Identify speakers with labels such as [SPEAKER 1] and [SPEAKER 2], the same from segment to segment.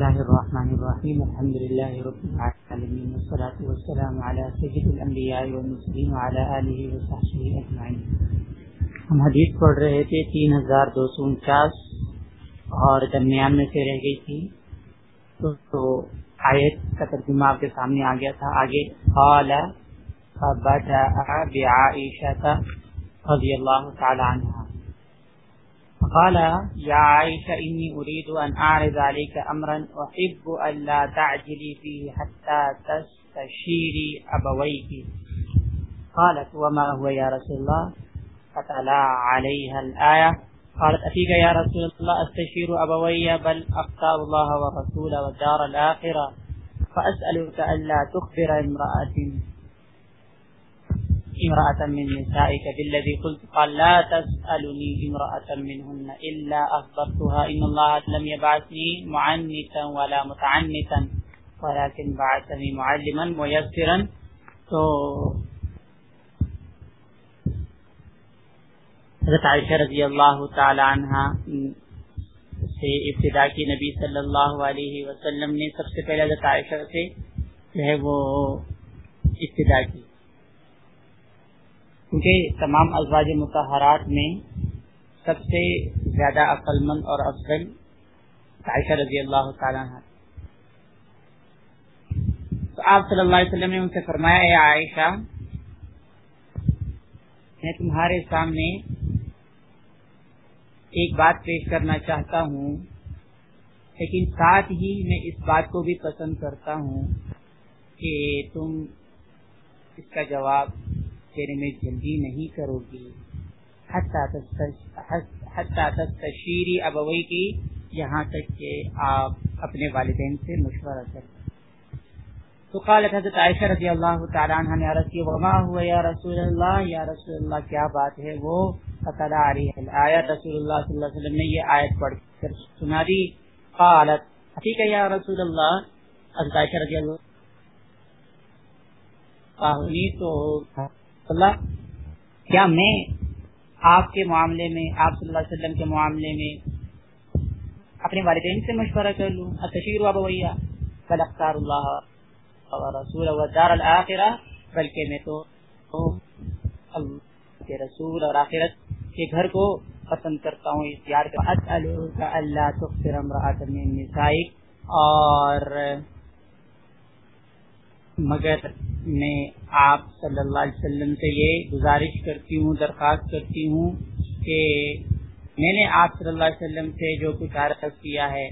[SPEAKER 1] الله الرحمن الرحيم الحمد لله رب العالمين والصلاة والسلام على سيد الأنبياء والمسلمين وعلى آله وصحبه أجمعين ہم حدیث پڑھ رہے تھے تین ہزار دو سو انچاس اور درمیان میں سے رہ گئی تھی۔ تو, تو آیت کا ترجمہ آپ کے سامنے آ گیا تھا۔ آگے قال فبدأ بعائشة رضي الله تعالى عنها قال، يا عائشة، إني أريد أن أعرض عليك أمرا، أحب أن لا تعجلي فيه حتى تستشيري أبويك. قالت، وما هو يا رسول الله؟ فتلا عليها الآية. قالت أفيك يا رسول الله، أستشير أبوي، بل أختار الله ورسوله والدار الآخرة، فأسألك أن لا تخبر امرأة امرأة من نسائك بالذي قلت. قال، لا تسألني امرأة منهن إلا أخبرتها إن الله لم يبعثني معنتا ولا متعنتا، ولكن بعثني معلما ميسرا. تو حضرت عائشہ رضی اللہ تعالی عنہ سے ابتدا کی نبی صلی اللہ علیہ وسلم نے سب سے پہلے حضرت عائشہ سے جو ہے وہ ابتدا کی۔ کیونکہ تمام ازواج متحرات میں سب سے زیادہ عقل مند اور افضل عائشہ رضی اللہ تعالیٰ تو آپ صلی اللہ علیہ وسلم نے ان سے فرمایا، اے عائشہ، میں تمہارے سامنے ایک بات پیش کرنا چاہتا ہوں، لیکن ساتھ ہی میں اس بات کو بھی پسند کرتا ہوں کہ تم اس کا جواب دینے میں جلدی نہیں کرو گی۔ تشیری ابوئی کی یہاں تک کہ آپ اپنے والدین سے مشورہ کریں۔ تو قالت حضرت عائشہ رضی اللہ تعالیٰ عنہ نے عرض کی، وما ہوا یا رسول اللہ؟ یا رسول اللہ، کیا بات ہے وہ؟ قطع آ رہی ہے۔ آیت رسول اللہ صلی اللہ علیہ وسلم نے یہ آیت پڑھ کر سنا دی۔ قالت، ٹھیک ہے یا رسول اللہ؟ حضرت عائشہ رضی اللہ تو اللہ کیا میں آپ کے معاملے میں، آپ صلی اللہ علیہ وسلم کے معاملے میں اپنے والدین سے مشورہ کر لوں؟ تشیر و بویا بل اختار اللہ رسول و دار الآخرہ بلکہ میں تو اللہ کے رسول اور آخرت کے گھر کو پسند کرتا ہوں۔ اختیار کا اللہ تخصر امرات من نسائک، اور مگر میں آپ صلی اللہ علیہ وسلم سے یہ گزارش کرتی ہوں، درخواست کرتی ہوں کہ میں نے آپ صلی اللہ علیہ وسلم سے جو کچھ عرض کیا ہے،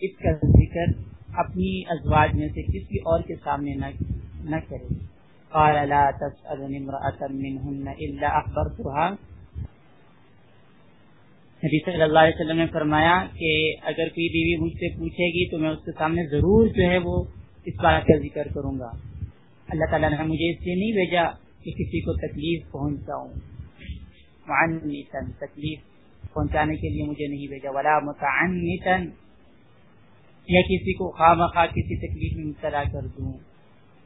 [SPEAKER 1] اس کا ذکر اپنی ازواج میں سے کسی اور کے سامنے نہ کرے۔ قال لا تسألني امرأة منهن الا اخبرتها نبی صلی اللہ علیہ وسلم نے فرمایا کہ اگر کوئی بیوی مجھ سے پوچھے گی تو میں اس کے سامنے ضرور جو ہے وہ اس بات کا ذکر کروں گا۔ اللہ تعالیٰ نے مجھے اس لیے نہیں بھیجا کہ کسی کو تکلیف پہنچاؤں۔ تکلیف پہنچانے کے لیے مجھے نہیں بھیجا، ولا متعنتن یا کسی کو خواہ مخواہ کسی تکلیف میں مبتلا کر دوں۔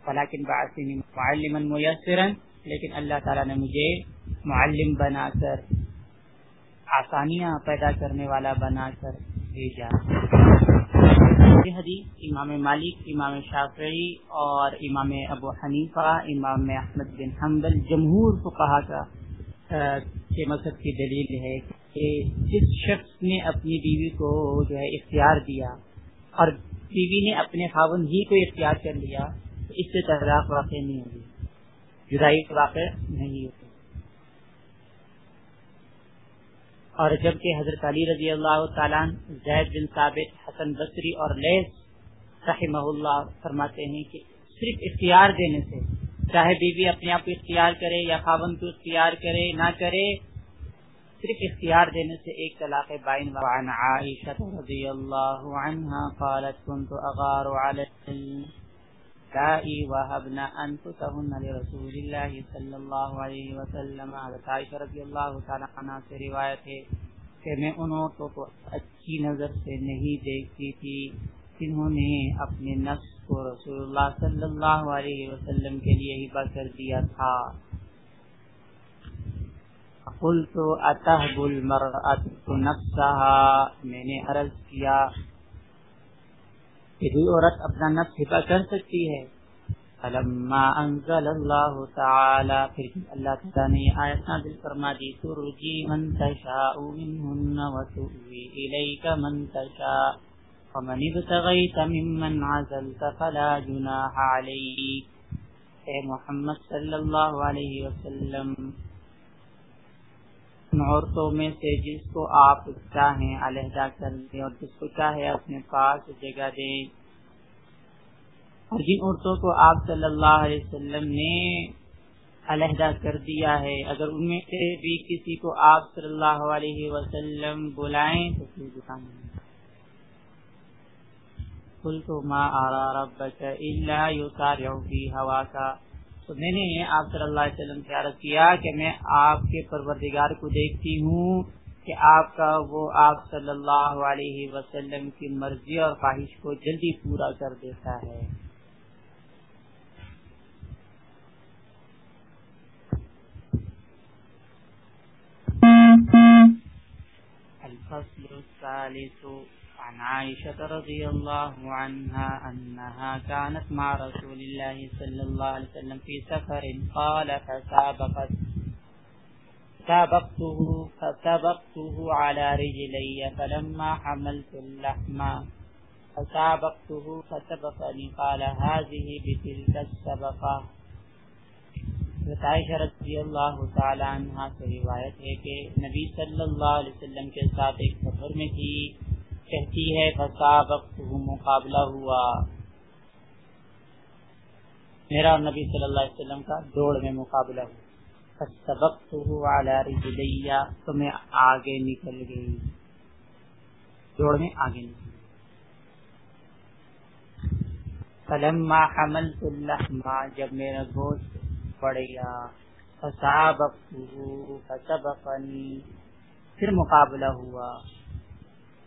[SPEAKER 1] فلاکن باعثنی معلما میسرا، لیکن اللہ تعالیٰ نے مجھے معلم بنا کر، آسانیاں پیدا کرنے والا بنا کر بھیجا۔ حدیث، امام مالک، امام شافعی اور امام ابو حنیفہ، امام احمد بن حنبل، جمہور کو کہا کا کے مقصد کی دلیل ہے کہ جس شخص نے اپنی بیوی کو جو ہے اختیار دیا اور بیوی نے اپنے خاون ہی کو اختیار کر لیا تو اس سے طلاق واقع نہیں ہوگی۔ جدائی واقع نہیں ہوگی۔ اور جبکہ حضرت علی رضی اللہ تعالیٰ زید بن ثابت، حسن بصری اور لیس رحمہ اللہ فرماتے ہیں کہ صرف اختیار دینے سے، چاہے بیوی بی اپنے آپ کو اختیار کرے یا خاون کو اختیار کرے نہ کرے، صرف اختیار دینے سے ایک طلاق بائن وعن عائشہ رضی اللہ عنہ قالت، کنت اغار علی دائی وحبنا انفسہن لرسول اللہ صلی اللہ علیہ وسلم. حضرت عائشہ رضی اللہ تعالی عنہ سے روایت ہے کہ میں انہوں کو اچھی نظر سے نہیں دیکھتی تھی جنہوں نے اپنے نفس کو رسول اللہ صلی اللہ علیہ وسلم کے لیے ہی کر دیا تھا۔ قلت اتحب المرأة نفسها؟ میں نے عرض کیا کہ کوئی عورت اپنا نفس حفا کر سکتی ہے۔ فلما انزل اللہ تعالی پھر اللہ تعالی نے آیت نازل فرما دی ترجی من تشاء منہن وتؤوی الیک من تشاء ومن ابتغیت ممن عزلت فلا جناح علیک اے محمد صلی اللہ علیہ وسلم عورتوں میں سے جس کو آپ چاہیں علیحدہ کر دیں اور جس کو چاہے اپنے پاس جگہ دیں۔ اور جن عورتوں کو آپ صلی اللہ علیہ وسلم نے علیحدہ کر دیا ہے، اگر ان میں سے بھی کسی کو آپ صلی اللہ علیہ وسلم بلائیں تو پھر دکھائیں کل تو ماں آرا رب اللہ یو ساری ہوا کا تو میں نے آپ صلی اللہ علیہ وسلم سے عرض کیا کہ میں آپ کے پروردگار کو دیکھتی ہوں کہ آپ کا وہ آپ صلی اللہ علیہ وسلم کی مرضی اور خواہش کو جلدی پورا کر دیتا ہے۔ الفصل الثالث عن عائشة رضي الله عنها أنها كانت مع رسول الله صلى الله عليه وسلم في سفر قال فسابقت. سابقته فسبقته على رجلي، فلما حملت اللحم فسابقته فسبقني. قال هذه بتلك السبقة. عائشہ رضی اللہ تعالی عنہ سے روایت ہے کہ نبی صلی اللہ علیہ وسلم کے ساتھ ایک سفر میں تھی۔ کہتی ہے مقابلہ ہوا. میرا اور نبی صلی اللہ علیہ وسلم کا دوڑ میں مقابلہ ہوا۔ سبق تو میں آگے نکل گئی۔ دوڑ میں آگے نکل فلما حملت اللحما جب میرا گوشت پڑ گیا۔ فسبقنی پھر مقابلہ ہوا۔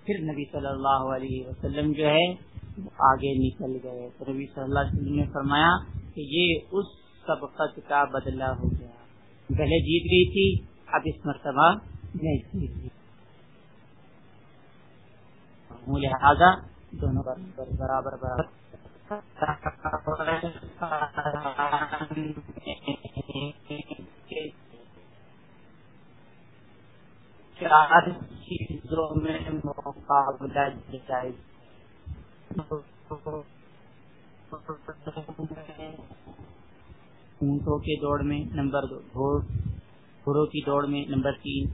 [SPEAKER 1] پھر نبی صلی اللہ علیہ وسلم جو ہے آگے نکل گئے۔ تو نبی صلی اللہ علیہ وسلم نے فرمایا کہ یہ اس سبقت کا بدلہ ہو گیا۔ پہلے جیت گئی تھی، اب اس مرتبہ میں جیت گئی۔ لہٰذا دونوں برابر برابر۔ چار چیزوں میں مقابلہ جائز اونٹوں کے دوڑ میں نمبر دو گھوڑوں کی دوڑ میں نمبر تین۔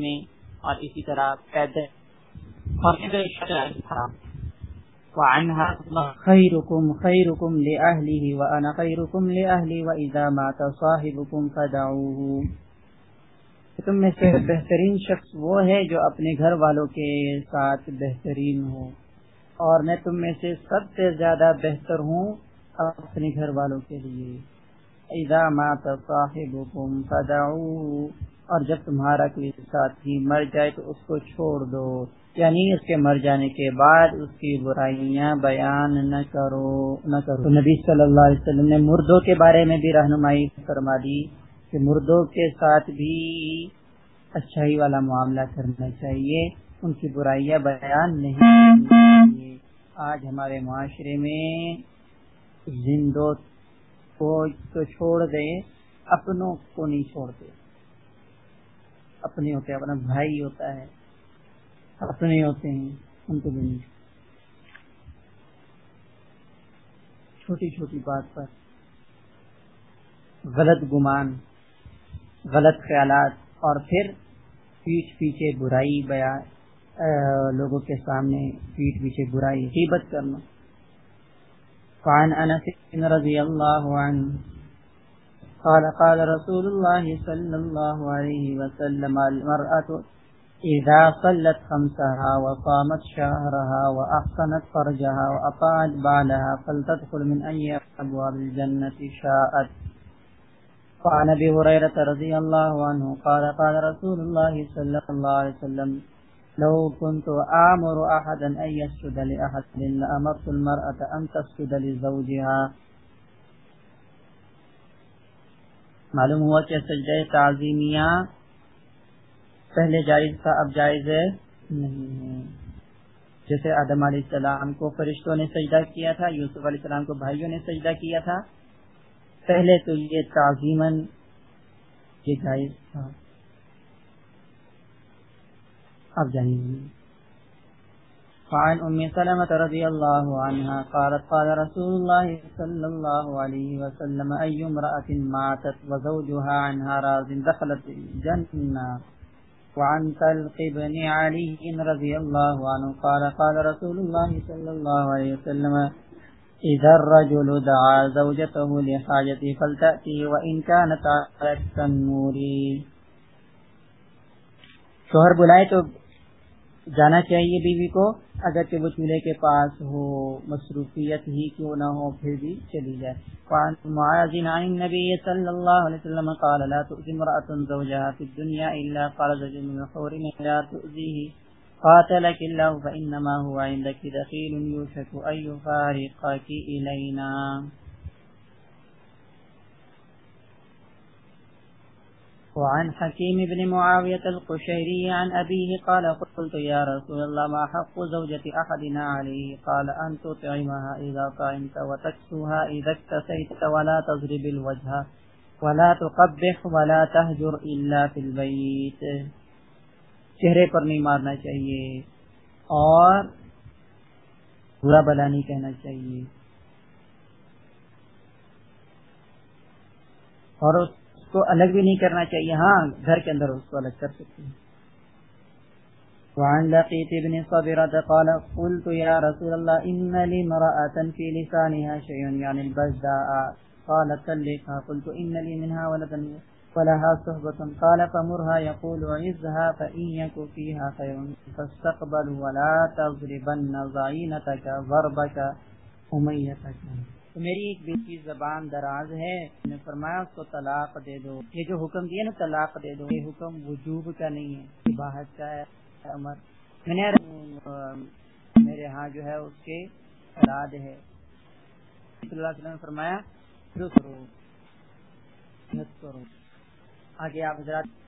[SPEAKER 1] میں اور اسی طرح پیدل۔ اور خيركم خيركم لأهله وأنا خيركم لأهلي وإذا مات صاحبكم فدعوه. تم میں سے بہترین شخص وہ ہے جو اپنے گھر والوں کے ساتھ بہترین ہو۔ اور میں تم میں سے سب سے زیادہ بہتر ہوں اپنے گھر والوں کے لیے۔ اذا مات صاحبكم فدعوه۔ اور جب تمہارا کوئی ساتھی مر جائے تو اس کو چھوڑ دو۔ یعنی اس کے مر جانے کے بعد اس کی برائیاں بیان نہ کرو نہ کرو۔ تو نبی صلی اللہ علیہ وسلم نے مردوں کے بارے میں بھی رہنمائی فرما دی کہ مردوں کے ساتھ بھی اچھائی والا معاملہ کرنا چاہیے، ان کی برائیاں بیان نہیں چاہیے۔ آج ہمارے معاشرے میں زندوں کو تو چھوڑ دے، اپنوں کو نہیں چھوڑتے۔ اپنے ہوتے، اپنا بھائی ہوتا ہے۔ اپنے ہوتے ہیں، ان کو بھی چھوٹی چھوٹی بات پر۔ غلط گمان، غلط خیالات اور پھر پیٹ پیچھے برائی بیان لوگوں کے سامنے پیٹ پیچھے برائی، غیبت کرنا۔ فعن انس رضی اللہ عنہ قال قال رسول الله صلى الله عليه وسلم، المرأة إذا صلت خمسها وصامت شهرها وأحسنت فرجها وأطاعت بعلها فلتدخل من أي أبواب الجنة شاءت. وعن أبي هريرة رضي الله عنه قال قال رسول الله صلى الله عليه وسلم، لو كنت آمر أحدا أن يسجد لأحد، لأمرت المرأة أن تسجد لزوجها. معلوم ہوا کہ سجدہ تعظیمیہ پہلے جائز تھا، اب جائز ہے۔ نہیں ہے جیسے آدم علیہ السلام کو فرشتوں نے سجدہ کیا تھا، یوسف علیہ السلام کو بھائیوں نے سجدہ کیا تھا۔ پہلے تو یہ تعظیمن یہ جائز تھا۔ اب جانیے فعن ام سلمة رضي الله عنها قالت، قال رسول الله صلى الله عليه وسلم، أي امرأة ماتت وزوجها عنها راز دخلت الجنة؟ وعن تلق بن علي رضي الله عنه قال قال رسول الله صلى الله عليه وسلم إذا الرجل دعا زوجته لحاجته فلتأتي وإن كانت على التنور. شوہر بلائے تو جانا چاہیے بیوی کو اگر کہ وہ چولہے کے پاس ہو، مصروفیت ہی کیوں نہ ہو، پھر بھی چلی جائے۔ معاذ عن النبي صلى الله عليه وسلم قال، لا تؤذي امرأة زوجها في الدنيا إلا قال زوج من الحور لا تؤذيه. قاتلك الله فإنما هو عندك دخيل يوشك أن يفارقك إلينا. وعن حكيم بن معاوية القشيري عن أبيه قال قلت يا رسول الله، ما حق زوجة أحدنا عليه؟ قال، أن تطعمها إذا طعمت وتكسوها إذا اكتسيت ولا تضرب الوجه ولا تقبح ولا تهجر إلا في البيت. چہرے پر نہیں مارنا چاہیے اور برا بلا نہیں کہنا چاہیے۔ اور اس کو الگ بھی نہیں کرنا چاہیے۔ ہاں گھر کے اندر اس کو الگ کر سکتے ہیں۔ وعن لقيت بن صبرة قال، قلت يا رسول الله إن لي مرأة في لسانها شيء يعني یعنی البزداء۔ قال تلقها قلت إن لي منها ولدا ولها صحبة قال فمرها يقول عزها فإن يكو فيها خير فاستقبل ولا تضربن ضعينتك ضربك أميتك تو میری ایک بیٹی زبان دراز ہے، میں فرمایا اس کو طلاق دے دو۔ یہ جو حکم دیا نا، طلاق دے دو۔ یہ حکم وجوب کا نہیں ہے باہر کا ہے امر میں نے میرے ہاں جو ہے، اس کے اراد ہے۔ اللہ علیہ نے فرمایا کرو کرو آگے آپ حضرات